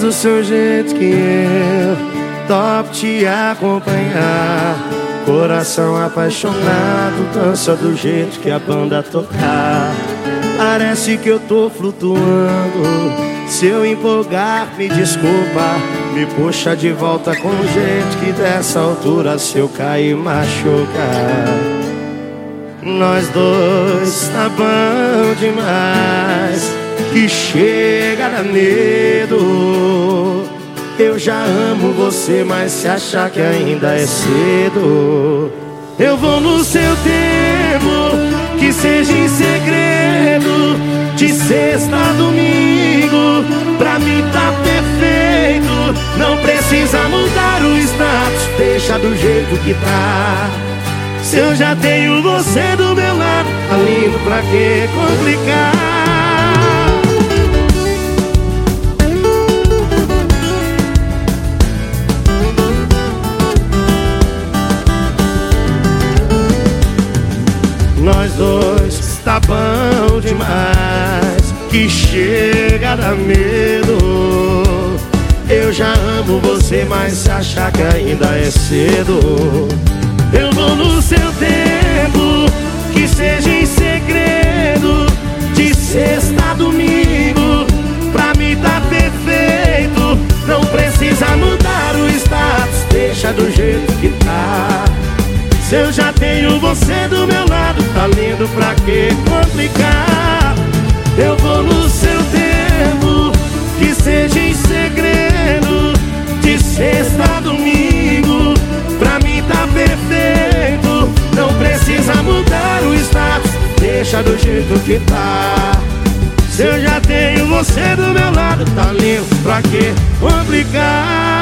do seu jeito que eu top te acompanhar. Coração apaixonado, dança do jeito que a banda tocar. Parece que eu tô flutuando. Se eu empolgar, me desculpa. Me puxa de volta com jeito que dessa altura se eu cair machuca. Nós dois tá bom demais que chega medo. Eu já amo você, mas se achar que ainda é cedo, eu vou no seu tempo, que seja em segredo, de sexta a domingo, pra mim tá perfeito. Não precisa mudar o status, deixa do jeito que tá. Se eu já tenho você do meu lado, tá lindo pra que complicar? Tá bom demais Que chega a dar medo. Eu já amo você, mas se achar que ainda é cedo. Eu vou no seu tempo Que seja em segredo De sexta a domingo Pra mim tá perfeito. Não precisa mudar o status Deixa do jeito que tá se eu já tenho você do meu lado, tá lindo pra que complicar? Eu vou no seu tempo, que seja em segredo, de sexta a domingo. Pra mim tá perfeito, não precisa mudar o status, deixa do jeito que tá. Se eu já tenho você do meu lado, tá lindo pra que complicar?